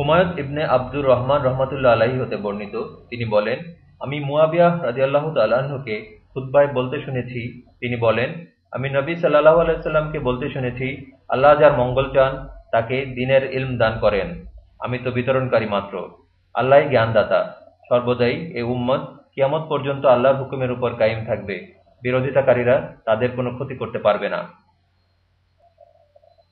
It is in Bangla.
হুমায়ুন ইবনে আব্দুর রহমান রহমাতুল্লাহ আলাহি হতে বর্ণিত। তিনি বলেন, আমি মুয়াবিয়া রাজিয়াল্লাহ তাল্লাহ্নকে খুদ্বায় বলতে শুনেছি। তিনি বলেন, আমি নবী সাল্লাহ আলাইসাল্লামকে বলতে শুনেছি, আল্লাহ যার মঙ্গল চান, তাকে দিনের ইলম দান করেন। আমি তো বিতরণকারী মাত্র। আল্লাহ জ্ঞানদাতা। সর্বদাই এ উম্মত কিয়ামত পর্যন্ত আল্লাহর হুকুমের উপর কায়েম থাকবে। বিরোধিতাকারীরা তাদের কোনো ক্ষতি করতে পারবে না।